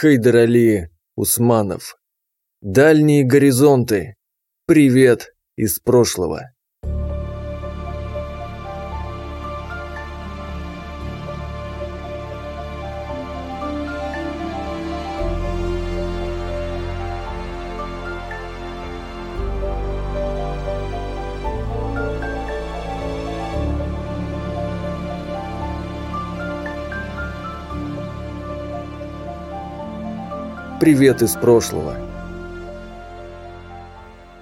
Хейдер Али Усманов. Дальние горизонты. Привет из прошлого. Привет из прошлого.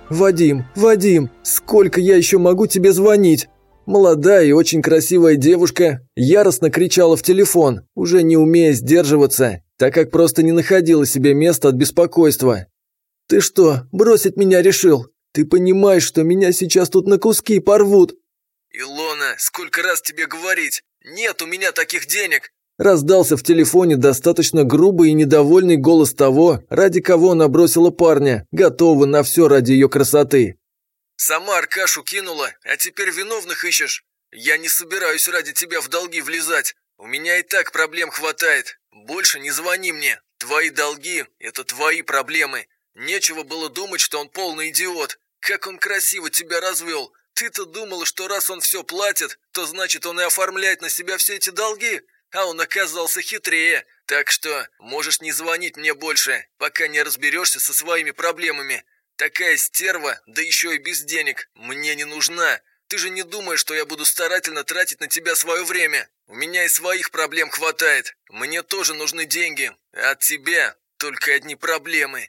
«Вадим, Вадим, сколько я еще могу тебе звонить?» Молодая и очень красивая девушка яростно кричала в телефон, уже не умея сдерживаться, так как просто не находила себе места от беспокойства. «Ты что, бросить меня решил? Ты понимаешь, что меня сейчас тут на куски порвут?» «Илона, сколько раз тебе говорить? Нет у меня таких денег!» Раздался в телефоне достаточно грубый и недовольный голос того, ради кого она бросила парня, готовый на все ради ее красоты. «Сама Аркашу кинула, а теперь виновных ищешь? Я не собираюсь ради тебя в долги влезать. У меня и так проблем хватает. Больше не звони мне. Твои долги – это твои проблемы. Нечего было думать, что он полный идиот. Как он красиво тебя развел. Ты-то думала, что раз он все платит, то значит он и оформляет на себя все эти долги?» А он оказался хитрее. Так что можешь не звонить мне больше, пока не разберешься со своими проблемами. Такая стерва, да еще и без денег, мне не нужна. Ты же не думаешь, что я буду старательно тратить на тебя свое время? У меня и своих проблем хватает. Мне тоже нужны деньги. А от тебя только одни проблемы.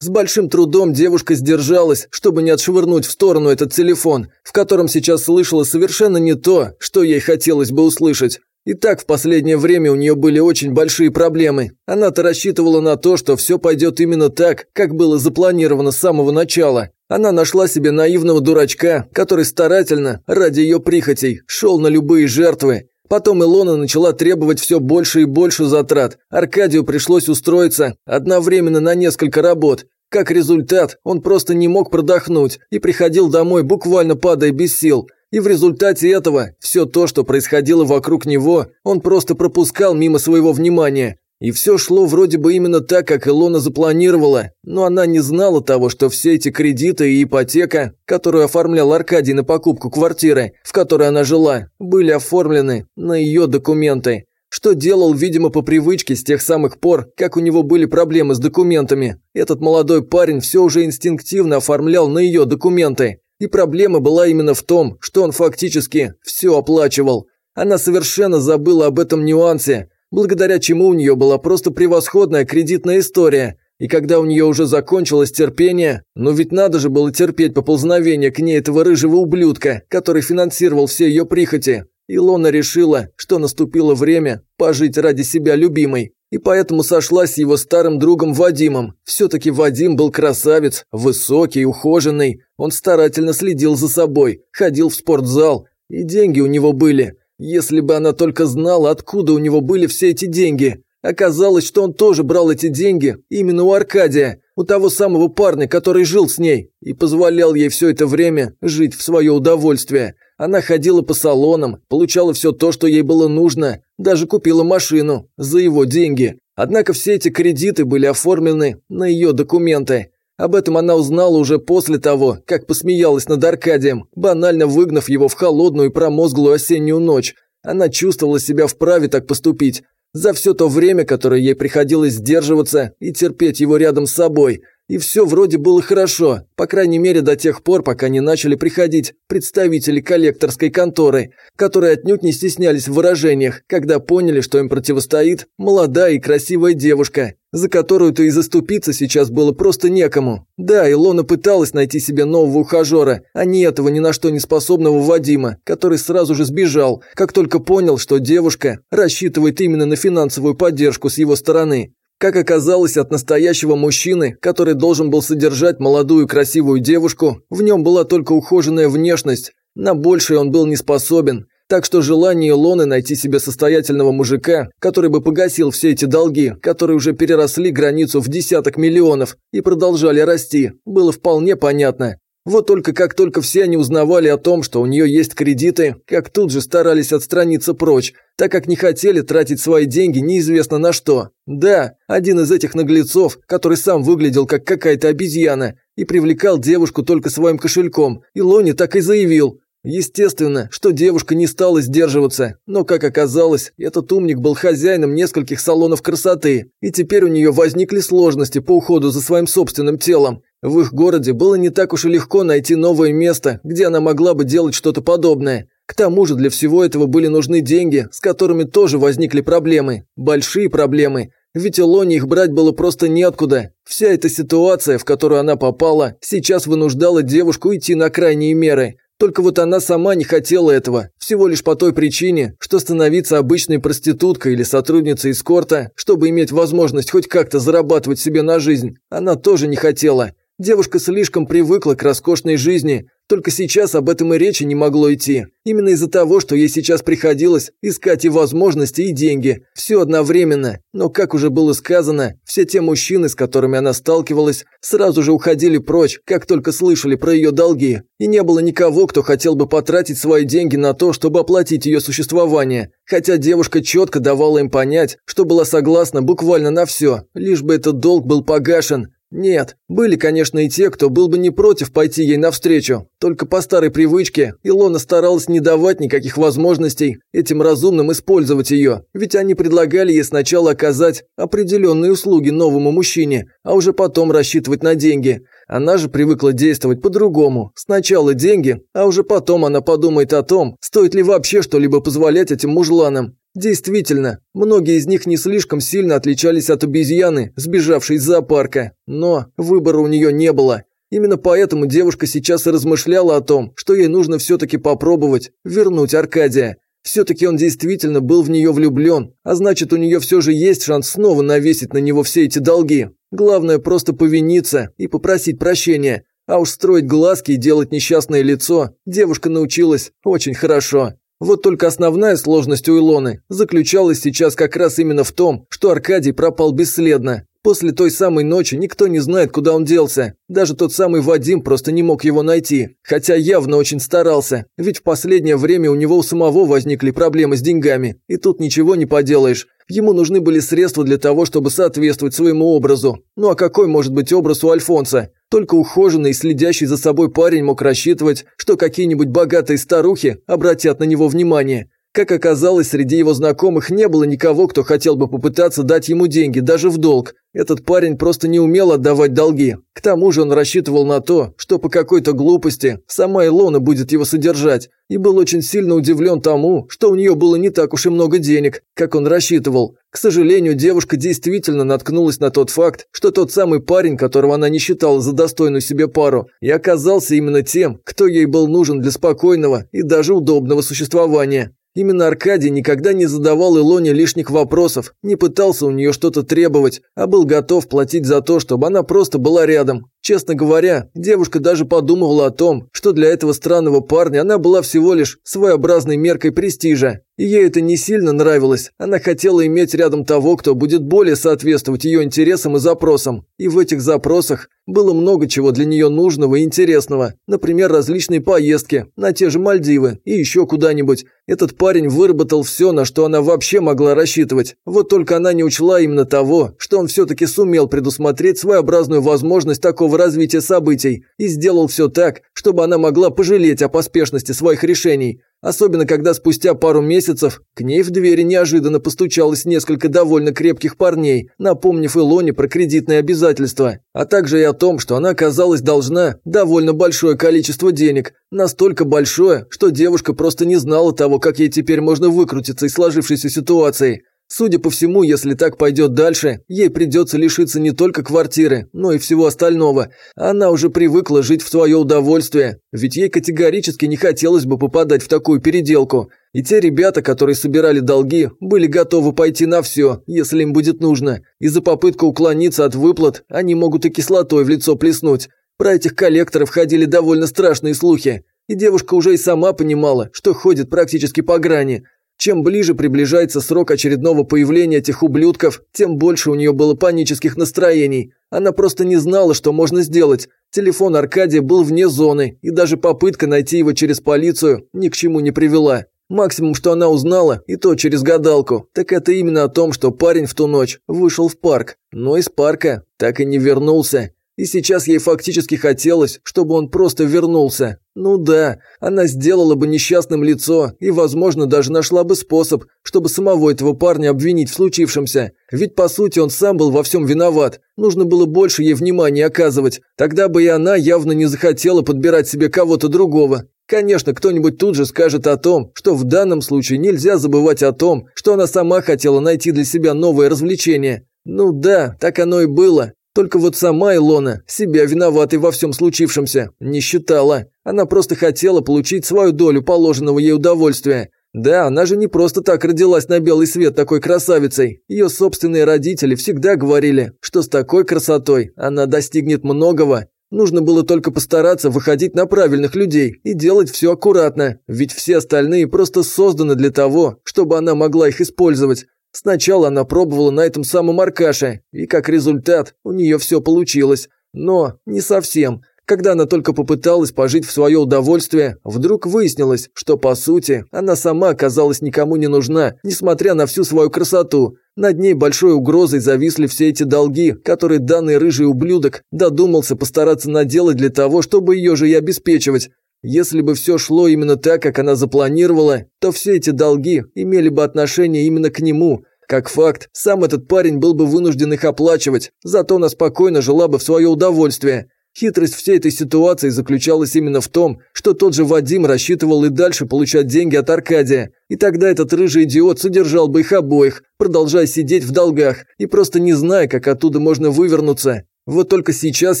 С большим трудом девушка сдержалась, чтобы не отшвырнуть в сторону этот телефон, в котором сейчас слышала совершенно не то, что ей хотелось бы услышать. И так в последнее время у нее были очень большие проблемы. Она-то рассчитывала на то, что все пойдет именно так, как было запланировано с самого начала. Она нашла себе наивного дурачка, который старательно, ради ее прихотей, шел на любые жертвы. Потом Илона начала требовать все больше и больше затрат. Аркадию пришлось устроиться одновременно на несколько работ. Как результат, он просто не мог продохнуть и приходил домой, буквально падая без сил. И в результате этого все то, что происходило вокруг него, он просто пропускал мимо своего внимания. И все шло вроде бы именно так, как Илона запланировала, но она не знала того, что все эти кредиты и ипотека, которую оформлял Аркадий на покупку квартиры, в которой она жила, были оформлены на ее документы. Что делал, видимо, по привычке с тех самых пор, как у него были проблемы с документами. Этот молодой парень все уже инстинктивно оформлял на ее документы. И проблема была именно в том, что он фактически все оплачивал. Она совершенно забыла об этом нюансе, благодаря чему у нее была просто превосходная кредитная история. И когда у нее уже закончилось терпение, ну ведь надо же было терпеть поползновение к ней этого рыжего ублюдка, который финансировал все ее прихоти, Илона решила, что наступило время пожить ради себя любимой и поэтому сошлась с его старым другом Вадимом. Все-таки Вадим был красавец, высокий, ухоженный. Он старательно следил за собой, ходил в спортзал, и деньги у него были. Если бы она только знала, откуда у него были все эти деньги. Оказалось, что он тоже брал эти деньги именно у Аркадия, у того самого парня, который жил с ней, и позволял ей все это время жить в свое удовольствие. Она ходила по салонам, получала все то, что ей было нужно, даже купила машину за его деньги. Однако все эти кредиты были оформлены на ее документы. Об этом она узнала уже после того, как посмеялась над Аркадием, банально выгнав его в холодную и промозглую осеннюю ночь. Она чувствовала себя вправе так поступить. За все то время, которое ей приходилось сдерживаться и терпеть его рядом с собой – и все вроде было хорошо, по крайней мере до тех пор, пока не начали приходить представители коллекторской конторы, которые отнюдь не стеснялись в выражениях, когда поняли, что им противостоит молодая и красивая девушка, за которую-то и заступиться сейчас было просто некому. Да, Илона пыталась найти себе нового ухажера, а не этого ни на что не способного Вадима, который сразу же сбежал, как только понял, что девушка рассчитывает именно на финансовую поддержку с его стороны. Как оказалось, от настоящего мужчины, который должен был содержать молодую красивую девушку, в нем была только ухоженная внешность. На большее он был не способен. Так что желание Илоны найти себе состоятельного мужика, который бы погасил все эти долги, которые уже переросли границу в десяток миллионов и продолжали расти, было вполне понятно. Вот только как только все они узнавали о том, что у нее есть кредиты, как тут же старались отстраниться прочь, так как не хотели тратить свои деньги неизвестно на что. Да, один из этих наглецов, который сам выглядел как какая-то обезьяна и привлекал девушку только своим кошельком, и Лони так и заявил. Естественно, что девушка не стала сдерживаться, но, как оказалось, этот умник был хозяином нескольких салонов красоты, и теперь у нее возникли сложности по уходу за своим собственным телом. В их городе было не так уж и легко найти новое место, где она могла бы делать что-то подобное. К тому же для всего этого были нужны деньги, с которыми тоже возникли проблемы. Большие проблемы. Ведь Илоне их брать было просто неоткуда. Вся эта ситуация, в которую она попала, сейчас вынуждала девушку идти на крайние меры. Только вот она сама не хотела этого, всего лишь по той причине, что становиться обычной проституткой или сотрудницей эскорта, чтобы иметь возможность хоть как-то зарабатывать себе на жизнь, она тоже не хотела. Девушка слишком привыкла к роскошной жизни, только сейчас об этом и речи не могло идти. Именно из-за того, что ей сейчас приходилось искать и возможности, и деньги. Все одновременно. Но, как уже было сказано, все те мужчины, с которыми она сталкивалась, сразу же уходили прочь, как только слышали про ее долги. И не было никого, кто хотел бы потратить свои деньги на то, чтобы оплатить ее существование. Хотя девушка четко давала им понять, что была согласна буквально на все, лишь бы этот долг был погашен, нет, были, конечно, и те, кто был бы не против пойти ей навстречу. Только по старой привычке Илона старалась не давать никаких возможностей этим разумным использовать ее, ведь они предлагали ей сначала оказать определенные услуги новому мужчине, а уже потом рассчитывать на деньги. Она же привыкла действовать по-другому. Сначала деньги, а уже потом она подумает о том, стоит ли вообще что-либо позволять этим мужланам. Действительно, многие из них не слишком сильно отличались от обезьяны, сбежавшей из зоопарка, но выбора у нее не было. Именно поэтому девушка сейчас и размышляла о том, что ей нужно все-таки попробовать вернуть Аркадия. Все-таки он действительно был в нее влюблен, а значит у нее все же есть шанс снова навесить на него все эти долги. Главное просто повиниться и попросить прощения. А уж строить глазки и делать несчастное лицо девушка научилась очень хорошо. Вот только основная сложность у Илоны заключалась сейчас как раз именно в том, что Аркадий пропал бесследно. После той самой ночи никто не знает, куда он делся. Даже тот самый Вадим просто не мог его найти. Хотя явно очень старался. Ведь в последнее время у него у самого возникли проблемы с деньгами. И тут ничего не поделаешь. Ему нужны были средства для того, чтобы соответствовать своему образу. Ну а какой может быть образ у Альфонса? Только ухоженный и следящий за собой парень мог рассчитывать, что какие-нибудь богатые старухи обратят на него внимание. Как оказалось, среди его знакомых не было никого, кто хотел бы попытаться дать ему деньги, даже в долг. Этот парень просто не умел отдавать долги. К тому же он рассчитывал на то, что по какой-то глупости сама Илона будет его содержать, и был очень сильно удивлен тому, что у нее было не так уж и много денег, как он рассчитывал. К сожалению, девушка действительно наткнулась на тот факт, что тот самый парень, которого она не считала за достойную себе пару, и оказался именно тем, кто ей был нужен для спокойного и даже удобного существования. Именно Аркадий никогда не задавал Илоне лишних вопросов, не пытался у нее что-то требовать, а был готов платить за то, чтобы она просто была рядом. Честно говоря, девушка даже подумывала о том, что для этого странного парня она была всего лишь своеобразной меркой престижа. И ей это не сильно нравилось. Она хотела иметь рядом того, кто будет более соответствовать ее интересам и запросам. И в этих запросах было много чего для нее нужного и интересного. Например, различные поездки на те же Мальдивы и еще куда-нибудь. Этот парень выработал все, на что она вообще могла рассчитывать. Вот только она не учла именно того, что он все-таки сумел предусмотреть своеобразную возможность такого развития событий и сделал все так, чтобы она могла пожалеть о поспешности своих решений. Особенно, когда спустя пару месяцев к ней в двери неожиданно постучалось несколько довольно крепких парней, напомнив Илоне про кредитные обязательства, а также и о том, что она, казалось, должна довольно большое количество денег, настолько большое, что девушка просто не знала того, как ей теперь можно выкрутиться из сложившейся ситуации. Судя по всему, если так пойдет дальше, ей придется лишиться не только квартиры, но и всего остального. Она уже привыкла жить в свое удовольствие, ведь ей категорически не хотелось бы попадать в такую переделку. И те ребята, которые собирали долги, были готовы пойти на все, если им будет нужно. И за попытку уклониться от выплат они могут и кислотой в лицо плеснуть. Про этих коллекторов ходили довольно страшные слухи. И девушка уже и сама понимала, что ходит практически по грани – Чем ближе приближается срок очередного появления этих ублюдков, тем больше у нее было панических настроений. Она просто не знала, что можно сделать. Телефон Аркадия был вне зоны, и даже попытка найти его через полицию ни к чему не привела. Максимум, что она узнала, и то через гадалку, так это именно о том, что парень в ту ночь вышел в парк, но из парка так и не вернулся. И сейчас ей фактически хотелось, чтобы он просто вернулся. Ну да, она сделала бы несчастным лицо и, возможно, даже нашла бы способ, чтобы самого этого парня обвинить в случившемся. Ведь, по сути, он сам был во всем виноват. Нужно было больше ей внимания оказывать. Тогда бы и она явно не захотела подбирать себе кого-то другого. Конечно, кто-нибудь тут же скажет о том, что в данном случае нельзя забывать о том, что она сама хотела найти для себя новое развлечение. Ну да, так оно и было. Только вот сама Илона себя виноватой во всем случившемся не считала. Она просто хотела получить свою долю положенного ей удовольствия. Да, она же не просто так родилась на белый свет такой красавицей. Ее собственные родители всегда говорили, что с такой красотой она достигнет многого. Нужно было только постараться выходить на правильных людей и делать все аккуратно, ведь все остальные просто созданы для того, чтобы она могла их использовать. Сначала она пробовала на этом самом Аркаше, и как результат у нее все получилось. Но не совсем. Когда она только попыталась пожить в свое удовольствие, вдруг выяснилось, что по сути она сама оказалась никому не нужна, несмотря на всю свою красоту. Над ней большой угрозой зависли все эти долги, которые данный рыжий ублюдок додумался постараться наделать для того, чтобы ее же и обеспечивать. Если бы все шло именно так, как она запланировала, то все эти долги имели бы отношение именно к нему. Как факт, сам этот парень был бы вынужден их оплачивать, зато она спокойно жила бы в свое удовольствие. Хитрость всей этой ситуации заключалась именно в том, что тот же Вадим рассчитывал и дальше получать деньги от Аркадия. И тогда этот рыжий идиот содержал бы их обоих, продолжая сидеть в долгах и просто не зная, как оттуда можно вывернуться. Вот только сейчас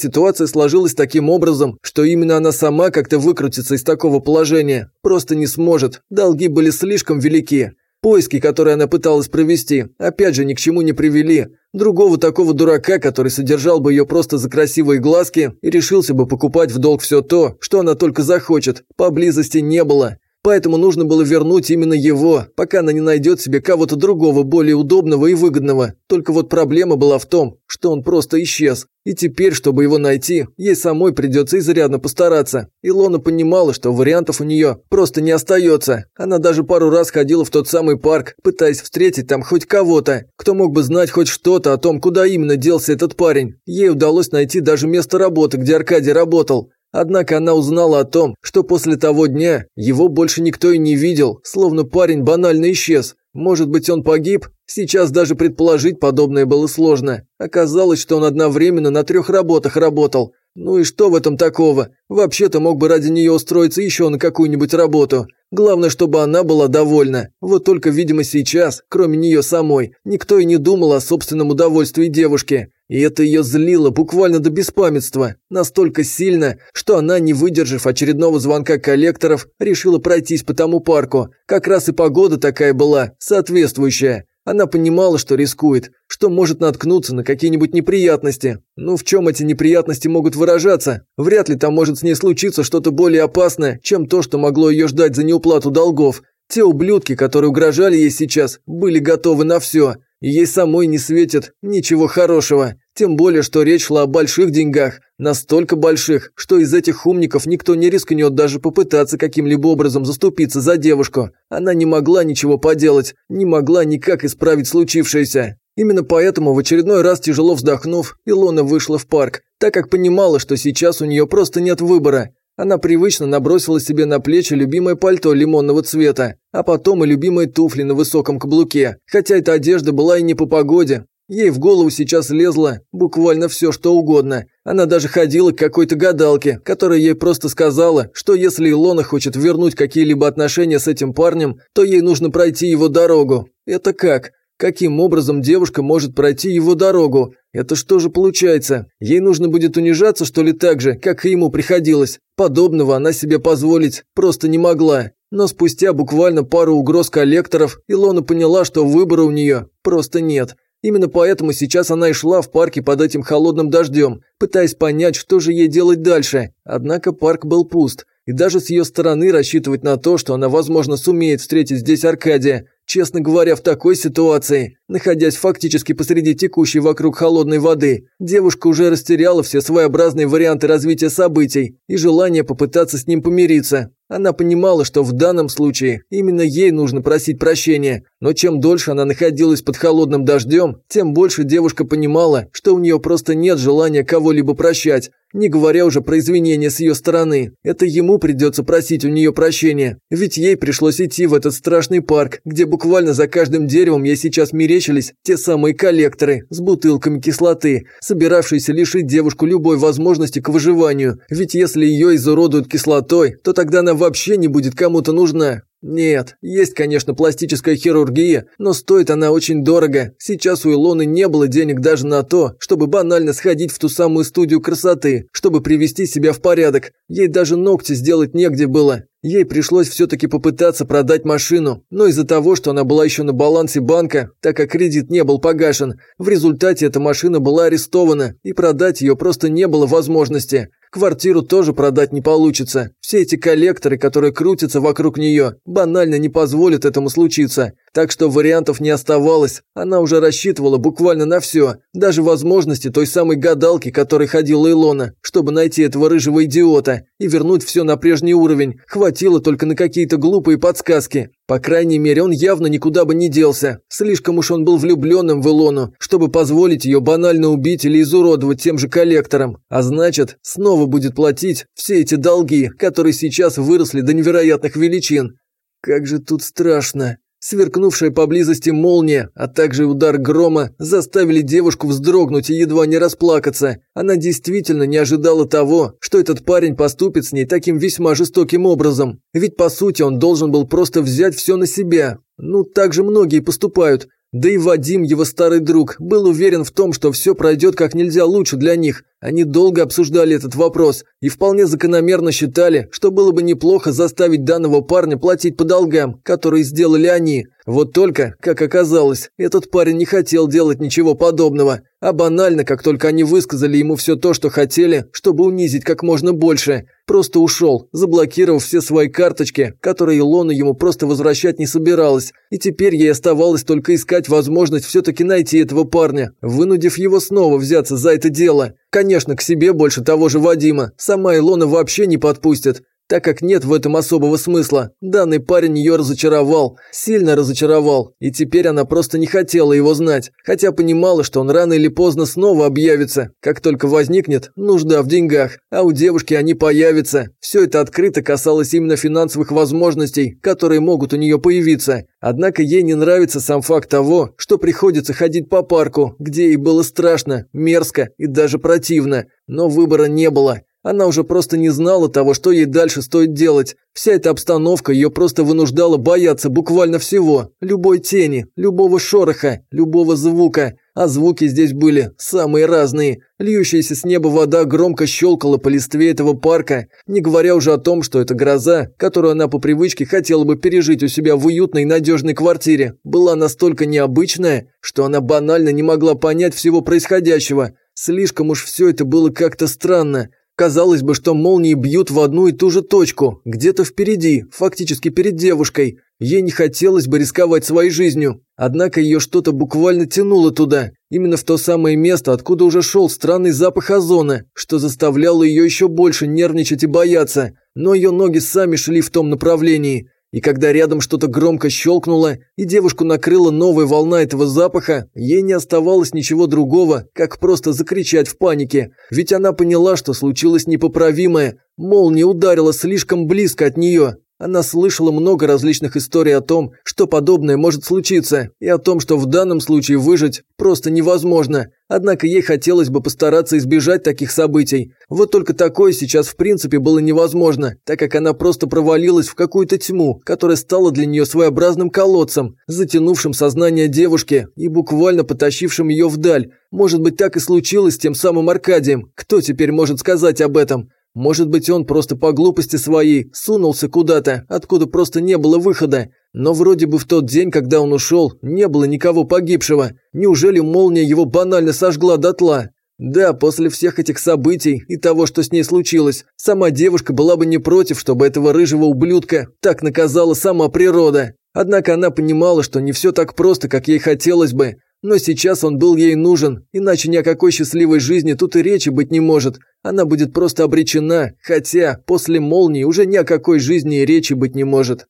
ситуация сложилась таким образом, что именно она сама как-то выкрутится из такого положения. Просто не сможет, долги были слишком велики. Поиски, которые она пыталась провести, опять же ни к чему не привели. Другого такого дурака, который содержал бы ее просто за красивые глазки и решился бы покупать в долг все то, что она только захочет, поблизости не было. Поэтому нужно было вернуть именно его, пока она не найдет себе кого-то другого, более удобного и выгодного. Только вот проблема была в том, что он просто исчез. И теперь, чтобы его найти, ей самой придется изрядно постараться. Илона понимала, что вариантов у нее просто не остается. Она даже пару раз ходила в тот самый парк, пытаясь встретить там хоть кого-то, кто мог бы знать хоть что-то о том, куда именно делся этот парень. Ей удалось найти даже место работы, где Аркадий работал. Однако она узнала о том, что после того дня его больше никто и не видел, словно парень банально исчез. Может быть, он погиб? Сейчас даже предположить подобное было сложно. Оказалось, что он одновременно на трех работах работал. Ну и что в этом такого? Вообще-то мог бы ради нее устроиться еще на какую-нибудь работу. Главное, чтобы она была довольна. Вот только, видимо, сейчас, кроме нее самой, никто и не думал о собственном удовольствии девушки. И это ее злило буквально до беспамятства. Настолько сильно, что она, не выдержав очередного звонка коллекторов, решила пройтись по тому парку. Как раз и погода такая была, соответствующая. Она понимала, что рискует, что может наткнуться на какие-нибудь неприятности. Ну, в чем эти неприятности могут выражаться? Вряд ли там может с ней случиться что-то более опасное, чем то, что могло ее ждать за неуплату долгов. Те ублюдки, которые угрожали ей сейчас, были готовы на все. Ей самой не светит ничего хорошего. Тем более, что речь шла о больших деньгах. Настолько больших, что из этих умников никто не рискнет даже попытаться каким-либо образом заступиться за девушку. Она не могла ничего поделать, не могла никак исправить случившееся. Именно поэтому в очередной раз тяжело вздохнув, Илона вышла в парк, так как понимала, что сейчас у нее просто нет выбора. Она привычно набросила себе на плечи любимое пальто лимонного цвета, а потом и любимые туфли на высоком каблуке, хотя эта одежда была и не по погоде. Ей в голову сейчас лезло буквально все, что угодно. Она даже ходила к какой-то гадалке, которая ей просто сказала, что если Илона хочет вернуть какие-либо отношения с этим парнем, то ей нужно пройти его дорогу. Это как? Каким образом девушка может пройти его дорогу? Это что же получается? Ей нужно будет унижаться, что ли, так же, как и ему приходилось? Подобного она себе позволить просто не могла. Но спустя буквально пару угроз коллекторов, Илона поняла, что выбора у нее просто нет. Именно поэтому сейчас она и шла в парке под этим холодным дождем, пытаясь понять, что же ей делать дальше. Однако парк был пуст, и даже с ее стороны рассчитывать на то, что она, возможно, сумеет встретить здесь Аркадия, Честно говоря, в такой ситуации, находясь фактически посреди текущей вокруг холодной воды, девушка уже растеряла все своеобразные варианты развития событий и желание попытаться с ним помириться. Она понимала, что в данном случае именно ей нужно просить прощения, но чем дольше она находилась под холодным дождем, тем больше девушка понимала, что у нее просто нет желания кого-либо прощать, не говоря уже про извинения с ее стороны. Это ему придется просить у нее прощения, ведь ей пришлось идти в этот страшный парк, где буквально за каждым деревом ей сейчас мерещились те самые коллекторы с бутылками кислоты, собиравшиеся лишить девушку любой возможности к выживанию, ведь если ее изуродуют кислотой, то тогда она вообще не будет кому-то нужна. Нет, есть, конечно, пластическая хирургия, но стоит она очень дорого. Сейчас у Илоны не было денег даже на то, чтобы банально сходить в ту самую студию красоты, чтобы привести себя в порядок. Ей даже ногти сделать негде было. Ей пришлось все-таки попытаться продать машину, но из-за того, что она была еще на балансе банка, так как кредит не был погашен, в результате эта машина была арестована, и продать ее просто не было возможности. Квартиру тоже продать не получится. Все эти коллекторы, которые крутятся вокруг нее, банально не позволят этому случиться. Так что вариантов не оставалось. Она уже рассчитывала буквально на все. Даже возможности той самой гадалки, которой ходила Илона, чтобы найти этого рыжего идиота и вернуть все на прежний уровень. Хватило только на какие-то глупые подсказки. По крайней мере, он явно никуда бы не делся. Слишком уж он был влюбленным в Илону, чтобы позволить ее банально убить или изуродовать тем же коллектором. А значит, снова будет платить все эти долги, которые сейчас выросли до невероятных величин. Как же тут страшно. Сверкнувшая поблизости молния, а также удар грома заставили девушку вздрогнуть и едва не расплакаться. Она действительно не ожидала того, что этот парень поступит с ней таким весьма жестоким образом. Ведь по сути он должен был просто взять все на себя. Ну, так же многие поступают. Да и Вадим, его старый друг, был уверен в том, что все пройдет как нельзя лучше для них. Они долго обсуждали этот вопрос и вполне закономерно считали, что было бы неплохо заставить данного парня платить по долгам, которые сделали они. Вот только, как оказалось, этот парень не хотел делать ничего подобного, а банально, как только они высказали ему все то, что хотели, чтобы унизить как можно больше, просто ушел, заблокировав все свои карточки, которые Илона ему просто возвращать не собиралась, и теперь ей оставалось только искать возможность все-таки найти этого парня, вынудив его снова взяться за это дело. Конечно, к себе больше того же Вадима. Сама Илона вообще не подпустит так как нет в этом особого смысла. Данный парень ее разочаровал, сильно разочаровал, и теперь она просто не хотела его знать, хотя понимала, что он рано или поздно снова объявится, как только возникнет нужда в деньгах, а у девушки они появятся. Все это открыто касалось именно финансовых возможностей, которые могут у нее появиться. Однако ей не нравится сам факт того, что приходится ходить по парку, где ей было страшно, мерзко и даже противно, но выбора не было. Она уже просто не знала того, что ей дальше стоит делать. Вся эта обстановка ее просто вынуждала бояться буквально всего. Любой тени, любого шороха, любого звука. А звуки здесь были самые разные. Льющаяся с неба вода громко щелкала по листве этого парка, не говоря уже о том, что эта гроза, которую она по привычке хотела бы пережить у себя в уютной надежной квартире, была настолько необычная, что она банально не могла понять всего происходящего. Слишком уж все это было как-то странно. Казалось бы, что молнии бьют в одну и ту же точку, где-то впереди, фактически перед девушкой. Ей не хотелось бы рисковать своей жизнью. Однако ее что-то буквально тянуло туда, именно в то самое место, откуда уже шел странный запах озона, что заставляло ее еще больше нервничать и бояться. Но ее ноги сами шли в том направлении. И когда рядом что-то громко щелкнуло, и девушку накрыла новая волна этого запаха, ей не оставалось ничего другого, как просто закричать в панике. Ведь она поняла, что случилось непоправимое. Молния ударила слишком близко от нее. Она слышала много различных историй о том, что подобное может случиться, и о том, что в данном случае выжить просто невозможно. Однако ей хотелось бы постараться избежать таких событий. Вот только такое сейчас в принципе было невозможно, так как она просто провалилась в какую-то тьму, которая стала для нее своеобразным колодцем, затянувшим сознание девушки и буквально потащившим ее вдаль. Может быть, так и случилось с тем самым Аркадием. Кто теперь может сказать об этом? Может быть, он просто по глупости своей сунулся куда-то, откуда просто не было выхода. Но вроде бы в тот день, когда он ушел, не было никого погибшего. Неужели молния его банально сожгла дотла? Да, после всех этих событий и того, что с ней случилось, сама девушка была бы не против, чтобы этого рыжего ублюдка так наказала сама природа. Однако она понимала, что не все так просто, как ей хотелось бы. Но сейчас он был ей нужен, иначе ни о какой счастливой жизни тут и речи быть не может. Она будет просто обречена, хотя после молнии уже ни о какой жизни и речи быть не может.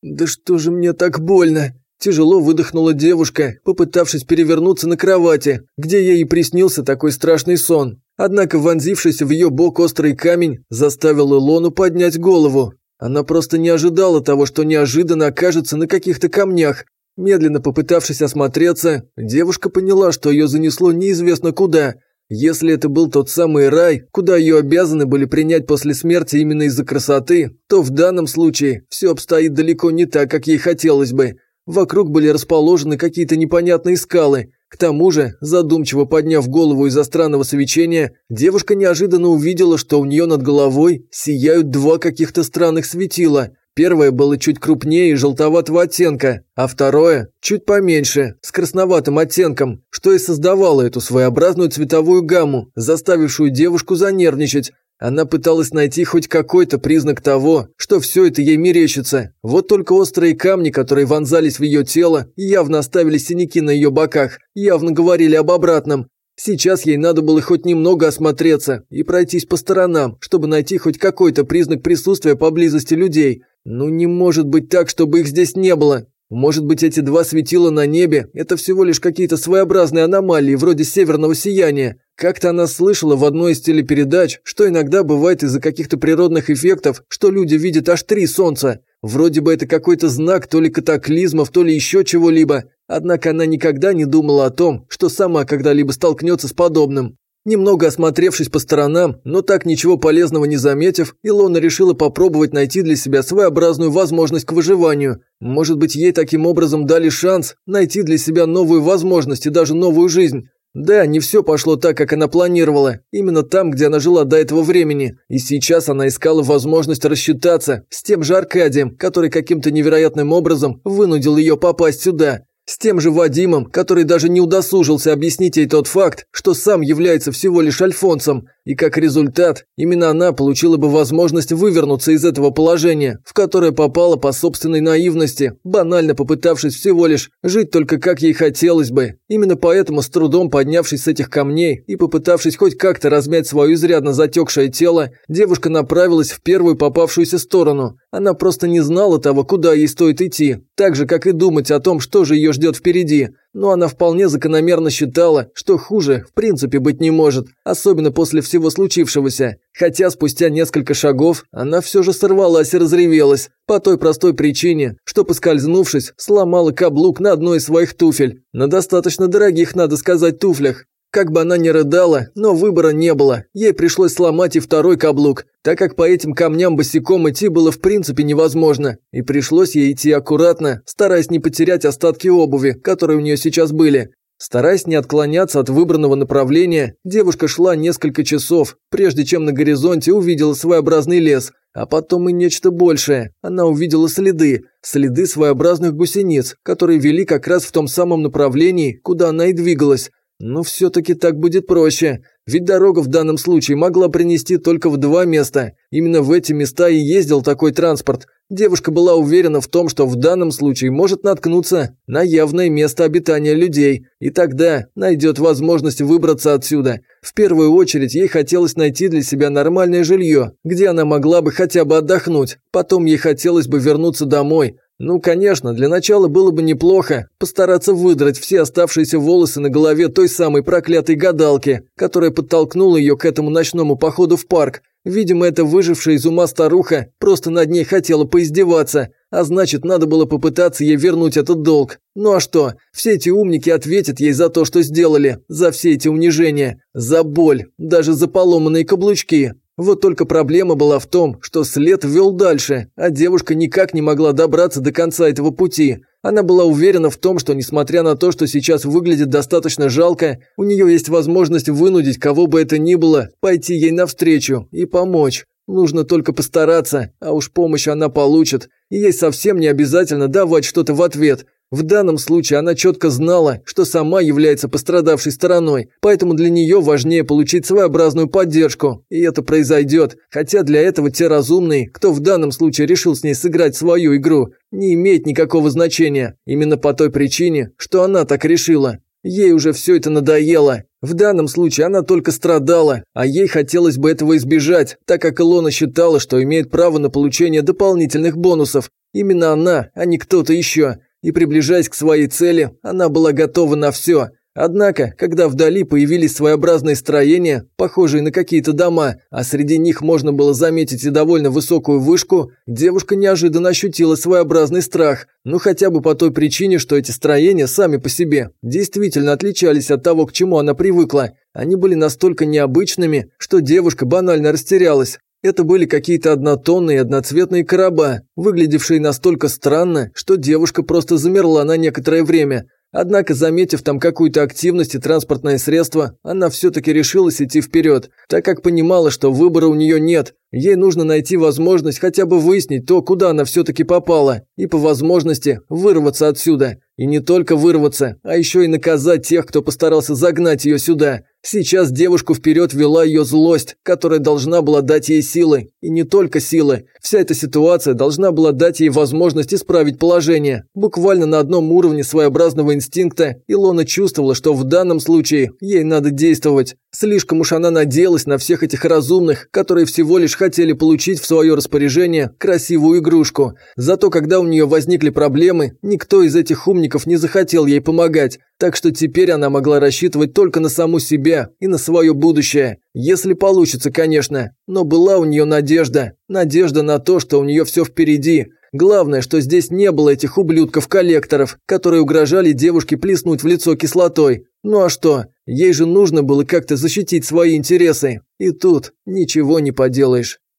«Да что же мне так больно?» Тяжело выдохнула девушка, попытавшись перевернуться на кровати, где ей и приснился такой страшный сон. Однако вонзившийся в ее бок острый камень заставил Илону поднять голову. Она просто не ожидала того, что неожиданно окажется на каких-то камнях. Медленно попытавшись осмотреться, девушка поняла, что ее занесло неизвестно куда. Если это был тот самый рай, куда ее обязаны были принять после смерти именно из-за красоты, то в данном случае все обстоит далеко не так, как ей хотелось бы. Вокруг были расположены какие-то непонятные скалы. К тому же, задумчиво подняв голову из-за странного свечения, девушка неожиданно увидела, что у нее над головой сияют два каких-то странных светила. Первое было чуть крупнее и желтоватого оттенка, а второе – чуть поменьше, с красноватым оттенком, что и создавало эту своеобразную цветовую гамму, заставившую девушку занервничать, она пыталась найти хоть какой-то признак того, что все это ей мерещится. Вот только острые камни, которые вонзались в ее тело, явно оставили синяки на ее боках, явно говорили об обратном. Сейчас ей надо было хоть немного осмотреться и пройтись по сторонам, чтобы найти хоть какой-то признак присутствия поблизости людей. Ну не может быть так, чтобы их здесь не было. Может быть, эти два светила на небе – это всего лишь какие-то своеобразные аномалии, вроде северного сияния. Как-то она слышала в одной из телепередач, что иногда бывает из-за каких-то природных эффектов, что люди видят аж три солнца. Вроде бы это какой-то знак то ли катаклизмов, то ли еще чего-либо. Однако она никогда не думала о том, что сама когда-либо столкнется с подобным. Немного осмотревшись по сторонам, но так ничего полезного не заметив, Илона решила попробовать найти для себя своеобразную возможность к выживанию. Может быть, ей таким образом дали шанс найти для себя новую возможность и даже новую жизнь. Да, не все пошло так, как она планировала, именно там, где она жила до этого времени. И сейчас она искала возможность рассчитаться с тем же Аркадием, который каким-то невероятным образом вынудил ее попасть сюда. С тем же Вадимом, который даже не удосужился объяснить ей тот факт, что сам является всего лишь Альфонсом, и как результат, именно она получила бы возможность вывернуться из этого положения, в которое попала по собственной наивности, банально попытавшись всего лишь жить только как ей хотелось бы. Именно поэтому, с трудом поднявшись с этих камней и попытавшись хоть как-то размять свое изрядно затекшее тело, девушка направилась в первую попавшуюся сторону. Она просто не знала того, куда ей стоит идти, так же, как и думать о том, что же ее ждет впереди. Но она вполне закономерно считала, что хуже в принципе быть не может, особенно после всего случившегося. Хотя спустя несколько шагов она все же сорвалась и разревелась, по той простой причине, что поскользнувшись, сломала каблук на одной из своих туфель, на достаточно дорогих, надо сказать, туфлях. Как бы она ни рыдала, но выбора не было. Ей пришлось сломать и второй каблук, так как по этим камням босиком идти было в принципе невозможно. И пришлось ей идти аккуратно, стараясь не потерять остатки обуви, которые у нее сейчас были. Стараясь не отклоняться от выбранного направления, девушка шла несколько часов, прежде чем на горизонте увидела своеобразный лес, а потом и нечто большее. Она увидела следы, следы своеобразных гусениц, которые вели как раз в том самом направлении, куда она и двигалась. Но все-таки так будет проще, ведь дорога в данном случае могла принести только в два места. Именно в эти места и ездил такой транспорт. Девушка была уверена в том, что в данном случае может наткнуться на явное место обитания людей, и тогда найдет возможность выбраться отсюда. В первую очередь ей хотелось найти для себя нормальное жилье, где она могла бы хотя бы отдохнуть. Потом ей хотелось бы вернуться домой, ну, конечно, для начала было бы неплохо постараться выдрать все оставшиеся волосы на голове той самой проклятой гадалки, которая подтолкнула ее к этому ночному походу в парк. Видимо, эта выжившая из ума старуха просто над ней хотела поиздеваться, а значит, надо было попытаться ей вернуть этот долг. Ну а что, все эти умники ответят ей за то, что сделали, за все эти унижения, за боль, даже за поломанные каблучки. Вот только проблема была в том, что след вел дальше, а девушка никак не могла добраться до конца этого пути. Она была уверена в том, что несмотря на то, что сейчас выглядит достаточно жалко, у нее есть возможность вынудить кого бы это ни было пойти ей навстречу и помочь. Нужно только постараться, а уж помощь она получит, и ей совсем не обязательно давать что-то в ответ. В данном случае она четко знала, что сама является пострадавшей стороной, поэтому для нее важнее получить своеобразную поддержку, и это произойдет, хотя для этого те разумные, кто в данном случае решил с ней сыграть свою игру, не имеет никакого значения, именно по той причине, что она так решила. Ей уже все это надоело. В данном случае она только страдала, а ей хотелось бы этого избежать, так как Илона считала, что имеет право на получение дополнительных бонусов. Именно она, а не кто-то еще и, приближаясь к своей цели, она была готова на все. Однако, когда вдали появились своеобразные строения, похожие на какие-то дома, а среди них можно было заметить и довольно высокую вышку, девушка неожиданно ощутила своеобразный страх, ну хотя бы по той причине, что эти строения сами по себе действительно отличались от того, к чему она привыкла. Они были настолько необычными, что девушка банально растерялась. Это были какие-то однотонные одноцветные короба, выглядевшие настолько странно, что девушка просто замерла на некоторое время. Однако, заметив там какую-то активность и транспортное средство, она все-таки решилась идти вперед, так как понимала, что выбора у нее нет. Ей нужно найти возможность хотя бы выяснить то, куда она все-таки попала, и по возможности вырваться отсюда. И не только вырваться, а еще и наказать тех, кто постарался загнать ее сюда. Сейчас девушку вперед вела ее злость, которая должна была дать ей силы. И не только силы. Вся эта ситуация должна была дать ей возможность исправить положение. Буквально на одном уровне своеобразного инстинкта Илона чувствовала, что в данном случае ей надо действовать. Слишком уж она надеялась на всех этих разумных, которые всего лишь хотели получить в свое распоряжение красивую игрушку. Зато когда у нее возникли проблемы, никто из этих умников не захотел ей помогать. Так что теперь она могла рассчитывать только на саму себя и на свое будущее. Если получится, конечно. Но была у нее надежда. Надежда на то, что у нее все впереди. Главное, что здесь не было этих ублюдков-коллекторов, которые угрожали девушке плеснуть в лицо кислотой. Ну а что? Ей же нужно было как-то защитить свои интересы. И тут ничего не поделаешь.